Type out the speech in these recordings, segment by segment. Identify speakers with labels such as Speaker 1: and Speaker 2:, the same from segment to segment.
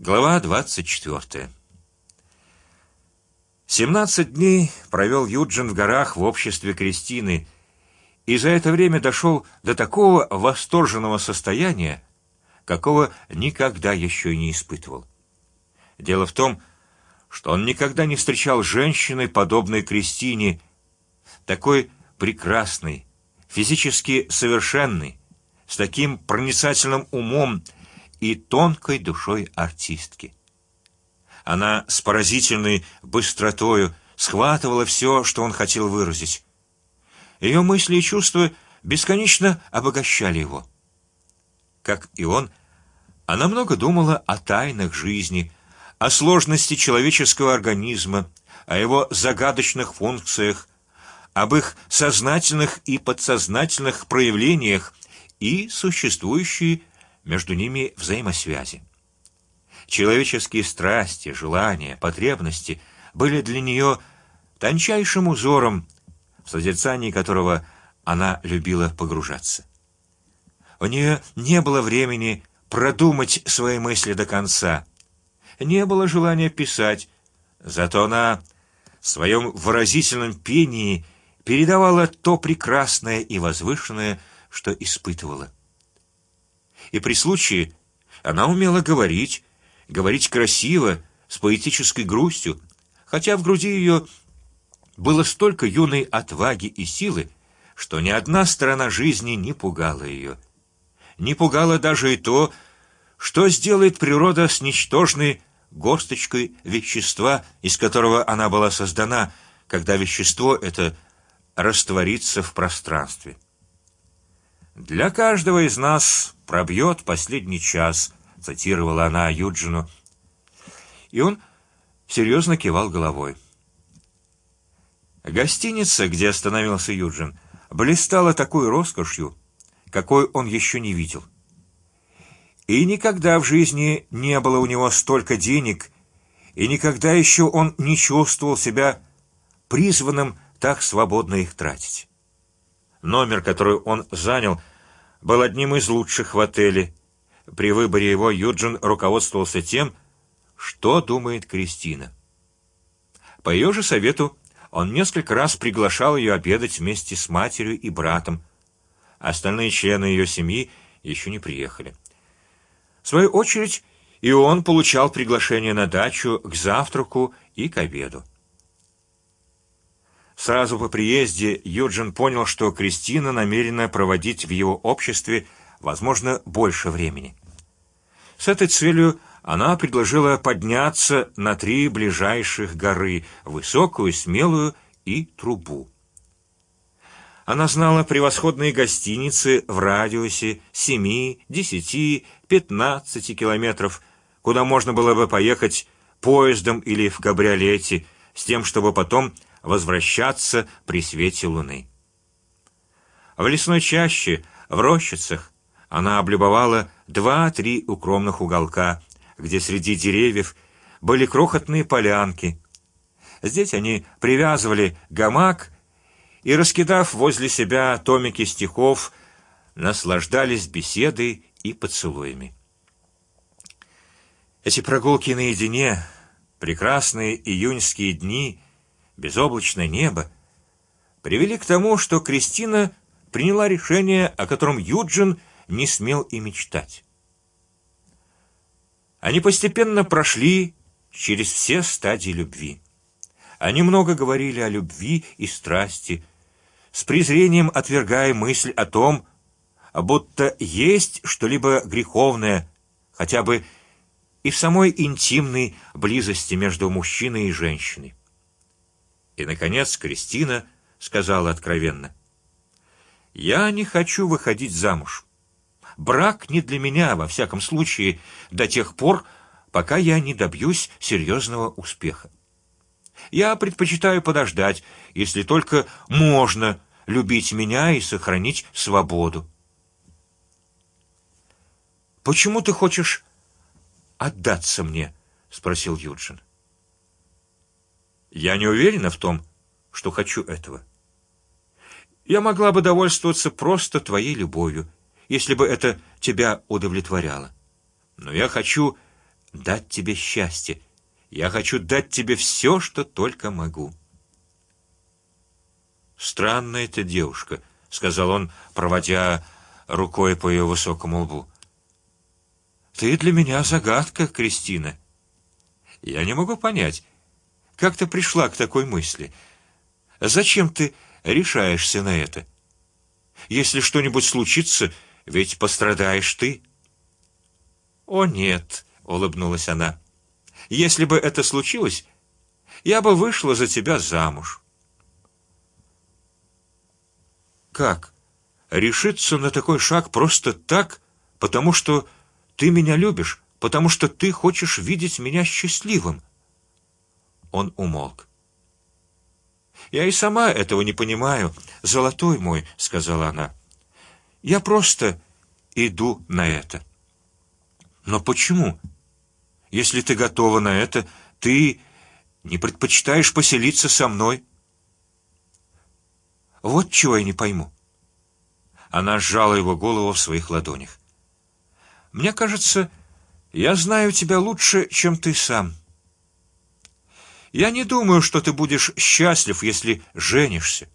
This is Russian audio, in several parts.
Speaker 1: Глава двадцать четвертая. Семнадцать дней провел Юджин в горах в обществе Кристины, и за это время дошел до такого восторженного состояния, какого никогда еще не испытывал. Дело в том, что он никогда не встречал женщины, подобной Кристине, такой прекрасной, физически совершенной, с таким проницательным умом и тонкой душой артистки. Она с поразительной быстротою схватывала все, что он хотел выразить. Ее мысли и чувства бесконечно обогащали его. Как и он, она много думала о тайнах жизни, о сложности человеческого организма, о его загадочных функциях, об их сознательных и подсознательных проявлениях и существующей между ними взаимосвязи. Человеческие страсти, желания, потребности были для нее тончайшим узором, в созерцании которого она любила погружаться. У нее не было времени продумать свои мысли до конца, не было желания писать, зато она в своем выразительном пении передавала то прекрасное и возвышенное, что испытывала и при случае она умела говорить, говорить красиво, с поэтической грустью, хотя в груди ее было столько юной отваги и силы, что ни одна сторона жизни не пугала ее, не пугала даже и то, что сделает природа с ничтожной горсточкой вещества, из которого она была создана, когда вещество это растворится в пространстве. Для каждого из нас пробьет последний час, цитировала она Юджину, и он серьезно кивал головой. Гостиница, где остановился Юджин, блистала такой роскошью, какой он еще не видел. И никогда в жизни не было у него столько денег, и никогда еще он не чувствовал себя призванным так свободно их тратить. Номер, который он занял, был одним из лучших в отеле. При выборе его Юджин руководствовался тем, что думает Кристина. По ее же совету он несколько раз приглашал ее обедать вместе с матерью и братом. Остальные члены ее семьи еще не приехали. В свою очередь и он получал приглашение на дачу к завтраку и к обеду. Сразу по приезде Юджин понял, что Кристина намерена проводить в его обществе, возможно, больше времени. С этой целью она предложила подняться на три ближайших горы: высокую, смелую и трубу. Она знала превосходные гостиницы в радиусе семи, десяти, пятнадцати километров, куда можно было бы поехать поездом или в кабриолете, с тем, чтобы потом возвращаться при свете луны. В лесной чаще, в рощицах, она облюбовала два-три укромных уголка, где среди деревьев были крохотные полянки. Здесь они привязывали гамак и, раскидав возле себя томики стихов, наслаждались беседой и поцелуями. Эти прогулки наедине, прекрасные июньские дни безоблачное небо привели к тому, что Кристина приняла решение, о котором Юджин не смел и мечтать. Они постепенно прошли через все стадии любви. Они много говорили о любви и страсти, с презрением отвергая мысль о том, будто есть что-либо греховное, хотя бы и в самой интимной близости между мужчиной и женщиной. И наконец Кристина сказала откровенно: "Я не хочу выходить замуж. Брак не для меня во всяком случае до тех пор, пока я не добьюсь серьезного успеха. Я предпочитаю подождать, если только можно любить меня и сохранить свободу. Почему ты хочешь отдаться мне? спросил Юджин. Я не уверена в том, что хочу этого. Я могла бы довольствоваться просто твоей любовью, если бы это тебя удовлетворяло. Но я хочу дать тебе счастье. Я хочу дать тебе все, что только могу. Странная эта девушка, сказал он, проводя рукой по ее высокому лбу. Ты для меня загадка, Кристина. Я не могу понять, как ты пришла к такой мысли. Зачем ты решаешься на это? Если что-нибудь случится, ведь пострадаешь ты. О нет, улыбнулась она. Если бы это случилось, я бы вышла за тебя замуж. Как? Решиться на такой шаг просто так, потому что ты меня любишь, потому что ты хочешь видеть меня счастливым. Он умолк. Я и сама этого не понимаю, золотой мой, сказала она. Я просто иду на это. Но почему? Если ты готова на это, ты не предпочитаешь поселиться со мной? Вот чего я не пойму. Она сжала его голову в своих ладонях. Мне кажется, я знаю тебя лучше, чем ты сам. Я не думаю, что ты будешь счастлив, если женишься.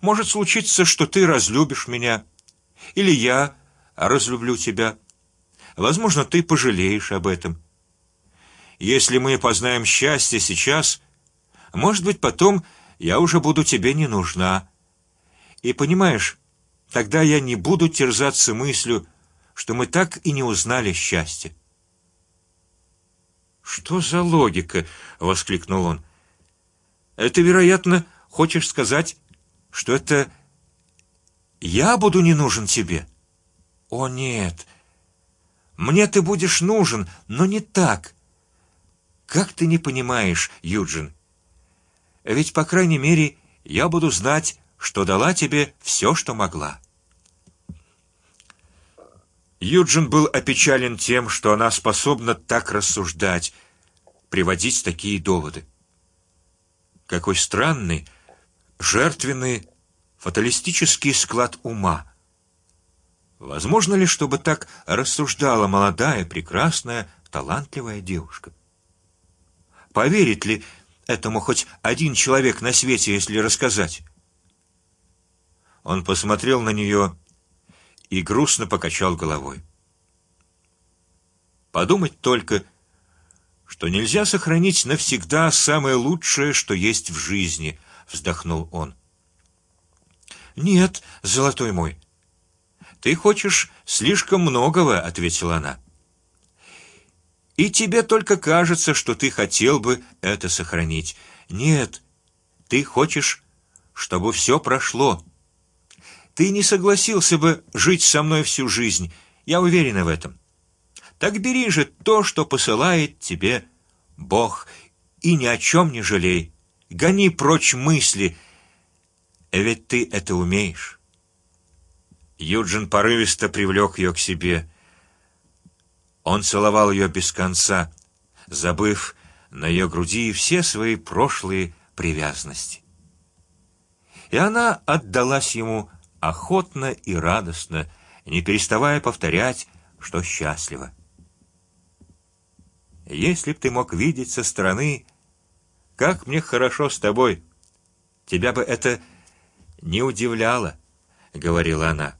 Speaker 1: Может случиться, что ты разлюбишь меня, или я разлюблю тебя. Возможно, ты пожалеешь об этом. Если мы познаем счастье сейчас, может быть, потом я уже буду тебе не нужна. И понимаешь, тогда я не буду терзаться мыслью, что мы так и не узнали счастье. Что за логика? воскликнул он. Это, вероятно, хочешь сказать, что это я буду не нужен тебе? О нет, мне ты будешь нужен, но не так. Как ты не понимаешь, Юджин? Ведь по крайней мере я буду знать, что дала тебе все, что могла. Юджин был опечален тем, что она способна так рассуждать, приводить такие доводы. Какой странный, жертвенный, фаталистический склад ума. Возможно ли, чтобы так рассуждала молодая, прекрасная, талантливая девушка? Поверит ли этому хоть один человек на свете, если рассказать? Он посмотрел на нее и грустно покачал головой. Подумать только, что нельзя сохранить навсегда самое лучшее, что есть в жизни, вздохнул он. Нет, золотой мой, ты хочешь слишком многого, ответила она. И тебе только кажется, что ты хотел бы это сохранить. Нет, ты хочешь, чтобы все прошло, ты не согласился бы жить со мной всю жизнь, я уверена в этом. Так бери же то, что посылает тебе Бог, и ни о чем не жалей. Гони прочь мысли, ведь ты это умеешь. Юджин порывисто привлек ее к себе. Он целовал ее без конца, забыв на ее груди все свои прошлые привязанности. И она отдалась ему охотно и радостно, не переставая повторять, что счастлива. Если б ты мог видеть со стороны, как мне хорошо с тобой, тебя бы это не удивляло, говорила она.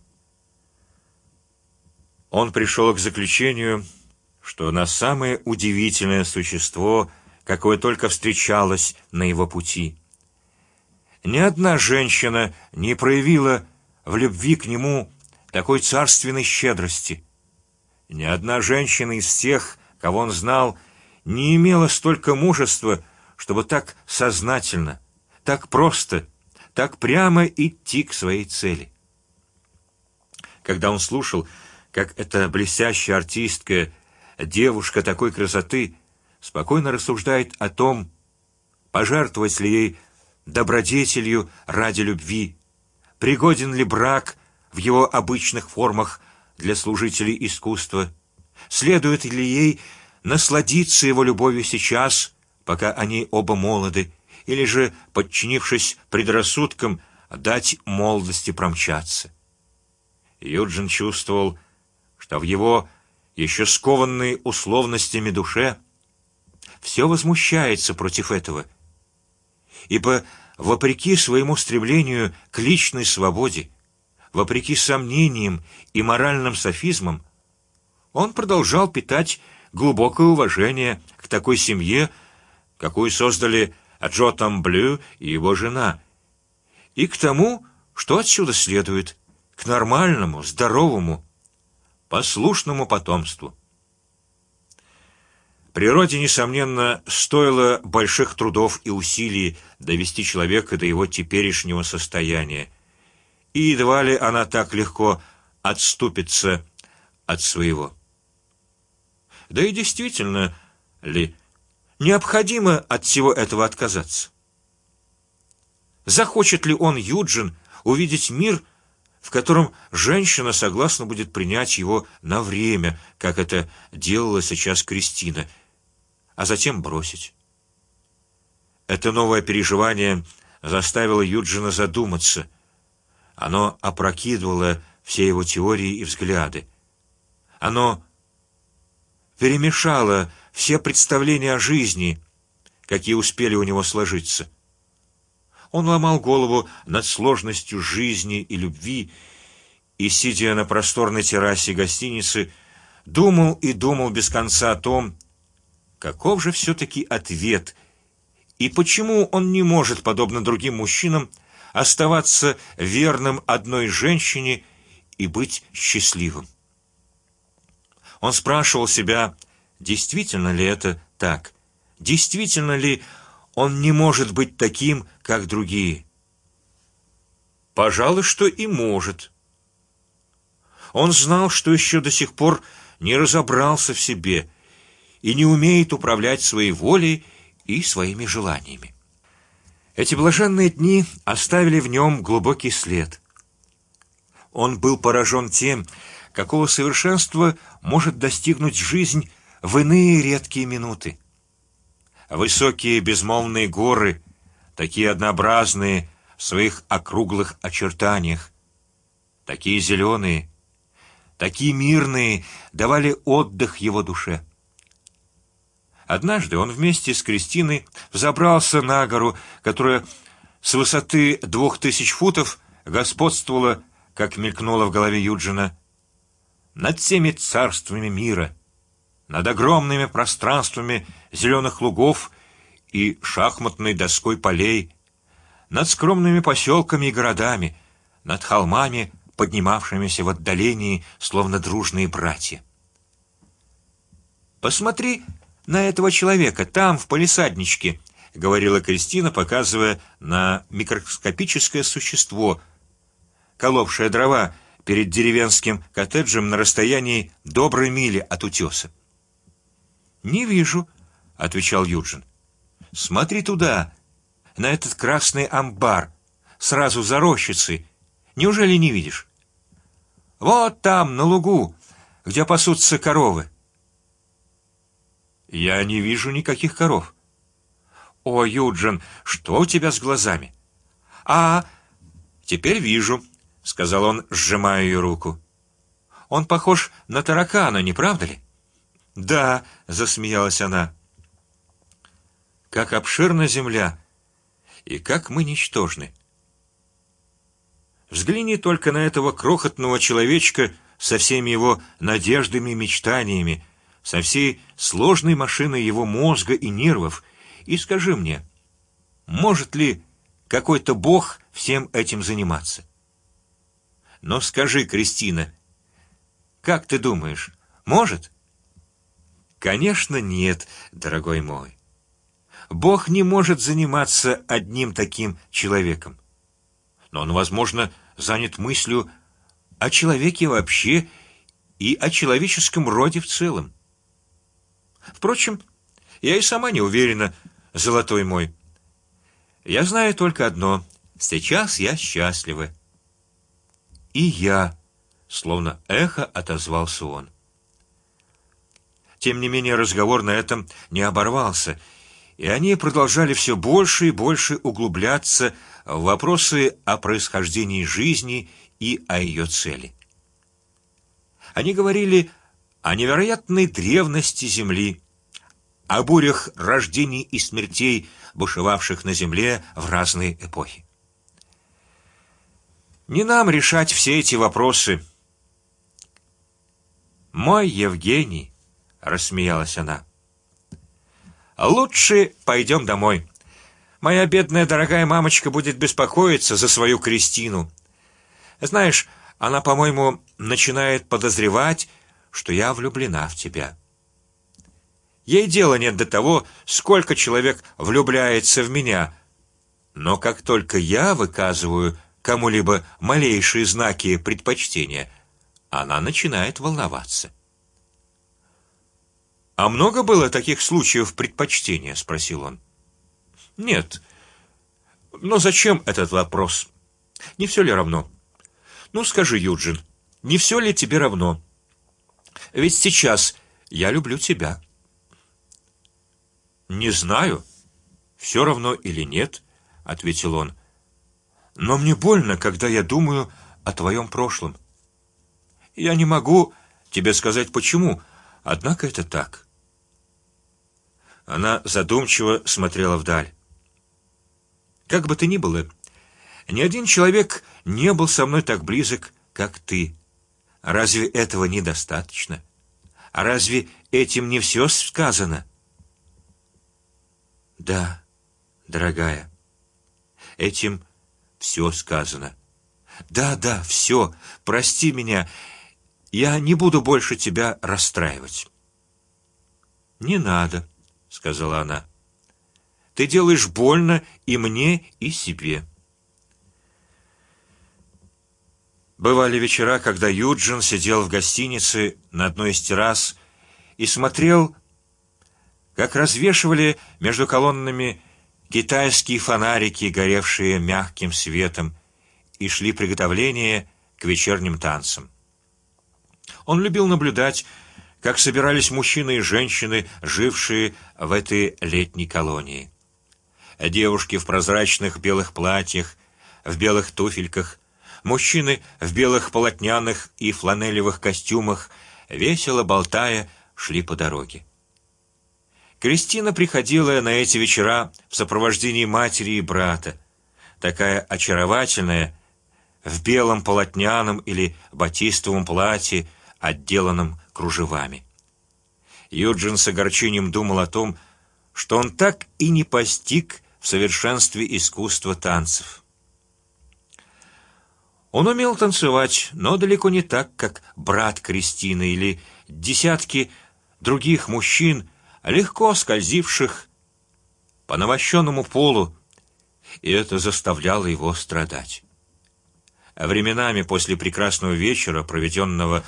Speaker 1: Он пришел к заключению, что она самое удивительное существо, какое только встречалось на его пути. Ни одна женщина не проявила в любви к нему такой царственной щедрости. Ни одна женщина из тех, кого он знал, не имела столько мужества, чтобы так сознательно, так просто, так прямо идти к своей цели. Когда он слушал, как эта блестящая артистка, девушка такой красоты, спокойно рассуждает о том, пожертвовать ли ей добродетелью ради любви, Пригоден ли брак в его обычных формах для служителей искусства? Следует ли ей насладиться его любовью сейчас, пока они оба молоды, или же, подчинившись предрассудкам, дать молодости промчаться? Юджин чувствовал, что в его еще скованной условностями душе, все возмущается против этого, ибо вопреки своему стремлению к личной свободе, вопреки сомнениям и моральным софизмам, он продолжал питать глубокое уважение к такой семье, какую создали Джо Тамблю и его жена, и к тому, что отсюда следует, к нормальному, здоровому, послушному потомству. Природе несомненно стоило больших трудов и усилий довести человека до его теперешнего состояния, и едва ли она так легко отступится от своего. Да и действительно ли необходимо от всего этого отказаться? Захочет ли он Юджин увидеть мир, в котором женщина согласна будет принять его на время, как это делала сейчас Кристина, а затем бросить? Это новое переживание заставило Юджина задуматься. Оно опрокидывало все его теории и взгляды. Оно перемешало все представления о жизни, какие успели у него сложиться. Он ломал голову над сложностью жизни и любви, и сидя на просторной террасе гостиницы, думал и думал без конца о том, каков же все-таки ответ и почему он не может, подобно другим мужчинам, оставаться верным одной женщине и быть счастливым. Он спрашивал себя, действительно ли это так, действительно ли он не может быть таким, как другие. Пожалуй, что и может. Он знал, что еще до сих пор не разобрался в себе и не умеет управлять своей волей и своими желаниями. Эти блаженные дни оставили в нем глубокий след. Он был поражен тем, какого совершенства может достигнуть жизнь в иные редкие минуты. Высокие безмолвные горы, такие однообразные в своих округлых очертаниях, такие зеленые, такие мирные, давали отдых его душе. Однажды он вместе с Кристиной взобрался на гору, которая с высоты двух тысяч футов господствовала, как мелькнуло в голове Юджина, над всеми царствами мира, над огромными пространствами зеленых лугов и шахматной доской полей, над скромными поселками и городами, над холмами, поднимавшимися в отдалении, словно дружные братья. Посмотри на этого человека там в полисадничке, говорила Кристина, показывая на микроскопическое существо, коловшее дрова перед деревенским коттеджем на расстоянии доброй мили от утеса. Не вижу, отвечал Юджин. Смотри туда, на этот красный амбар, сразу за рощицей. Неужели не видишь? Вот там на лугу, где пасутся коровы. Я не вижу никаких коров. О, Юджин, что у тебя с глазами? А, теперь вижу сказал он, сжимая ее руку. Он похож на таракана, не правда ли? Да, засмеялась она. Как обширна земля, и как мы ничтожны. Взгляни только на этого крохотного человечка со всеми его надеждами и мечтаниями, со всей сложной машиной его мозга и нервов, и скажи мне, может ли какой-то бог всем этим заниматься? Но скажи, Кристина, как ты думаешь, может? Конечно, нет, дорогой мой. Бог не может заниматься одним таким человеком, но он, возможно, занят мыслью о человеке вообще и о человеческом роде в целом. Впрочем, я и сама не уверена, золотой мой. Я знаю только одно: сейчас я счастлива. И я, словно эхо, отозвался он. Тем не менее разговор на этом не оборвался, и они продолжали все больше и больше углубляться в вопросы о происхождении жизни и о ее цели. Они говорили о невероятной древности Земли, о бурях рождений и смертей, бушевавших на Земле в разные эпохи. Не нам решать все эти вопросы. Мой Евгений, рассмеялась она. Лучше пойдем домой. Моя бедная дорогая мамочка будет беспокоиться за свою Кристину. Знаешь, она, по-моему, начинает подозревать, что я влюблена в тебя. Ей дела нет до того, сколько человек влюбляется в меня, но как только я выказываю кому-либо малейшие знаки предпочтения, она начинает волноваться. А много было таких случаев предпочтения? – спросил он. Нет. Но зачем этот вопрос? Не все ли равно? Ну скажи, Юджин, не все ли тебе равно? Ведь сейчас я люблю тебя. Не знаю, все равно или нет, ответил он. Но мне больно, когда я думаю о твоем прошлом. Я не могу тебе сказать почему, однако это так. Она задумчиво смотрела вдаль. Как бы то ни было, ни один человек не был со мной так близок, как ты. Разве этого недостаточно? А разве этим не все сказано? Да, дорогая, этим все сказано. Да, да, все. Прости меня. Я не буду больше тебя расстраивать. Не надо сказала она. Ты делаешь больно и мне, и себе. Бывали вечера, когда Юджин сидел в гостинице на одной из террас и смотрел, как развешивали между колоннами китайские фонарики, горевшие мягким светом, и шли приготовления к вечерним танцам. Он любил наблюдать как собирались мужчины и женщины, жившие в этой летней колонии. Девушки в прозрачных белых платьях, в белых туфельках, мужчины в белых полотняных и фланелевых костюмах, весело болтая, шли по дороге. Кристина приходила на эти вечера в сопровождении матери и брата, такая очаровательная, в белом полотняном или батистовом платье, отделанном кружевами. Юджин с огорчением думал о том, что он так и не постиг в совершенстве искусства танцев. Он умел танцевать, но далеко не так, как брат Кристины или десятки других мужчин, легко скользивших по навощенному полу, и это заставляло его страдать. А временами после прекрасного вечера, проведенного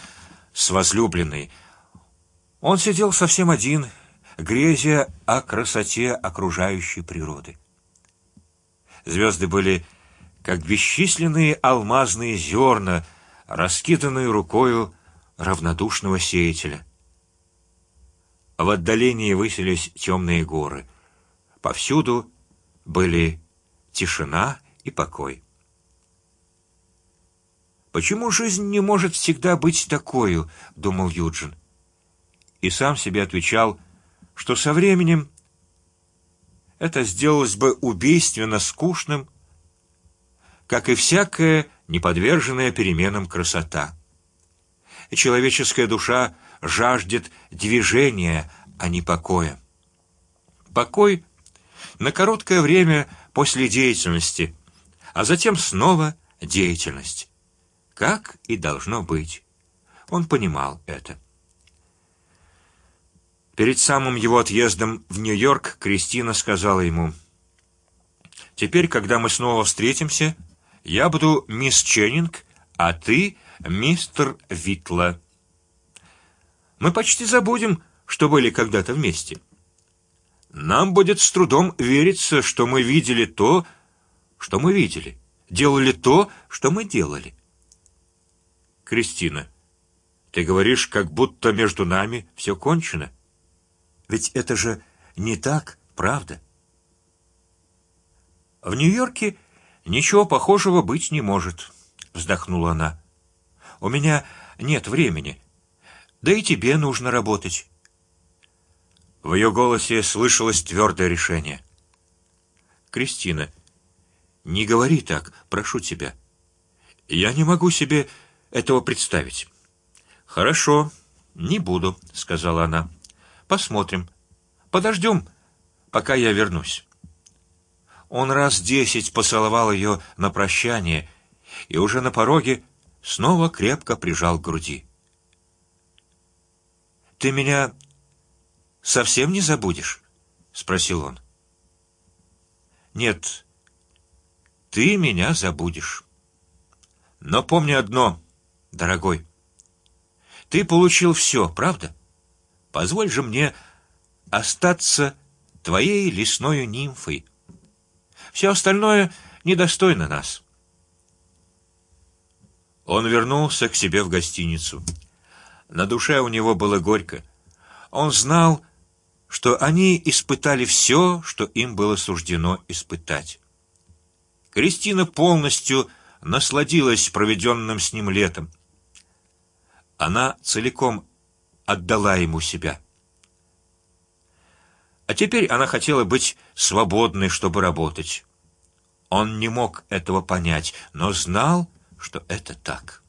Speaker 1: с возлюбленной. Он сидел совсем один, грезя о красоте окружающей природы. Звезды были как бесчисленные алмазные зерна, раскиданные рукою равнодушного сеятеля. В отдалении высились темные горы. Повсюду были тишина и покой. Почему жизнь не может всегда быть такой? – думал Юджин. И сам себе отвечал, что со временем это сделалось бы убийственно скучным, как и всякая неподверженная переменам красота. Человеческая душа жаждет движения, а не покоя. Покой на короткое время после деятельности, а затем снова деятельность как и должно быть. Он понимал это. Перед самым его отъездом в Нью-Йорк Кристина сказала ему: "Теперь, когда мы снова встретимся, я буду мисс Ченнинг, а ты мистер Витла. Мы почти забудем, что были когда-то вместе. Нам будет с трудом вериться, что мы видели то, что мы видели, делали то, что мы делали. Кристина, ты говоришь, как будто между нами все кончено. Ведь это же не так, правда? В Нью-Йорке ничего похожего быть не может, вздохнула она. У меня нет времени. Да и тебе нужно работать. В ее голосе слышалось твердое решение. Кристина, не говори так, прошу тебя. Я не могу себе этого представить. Хорошо, не буду, сказала она. Посмотрим, подождем, пока я вернусь. Он раз десять поцеловал ее на прощание и уже на пороге снова крепко прижал к груди. Ты меня совсем не забудешь? – спросил он. Нет, ты меня забудешь. Но помни одно, дорогой. Ты получил все, правда? Позволь же мне остаться твоей лесной нимфой. Все остальное недостойно нас. Он вернулся к себе в гостиницу. На душе у него было горько. Он знал, что они испытали все, что им было суждено испытать. Кристина полностью насладилась проведенным с ним летом. Она целиком отдала ему себя. А теперь она хотела быть свободной, чтобы работать. Он не мог этого понять, но знал, что это так.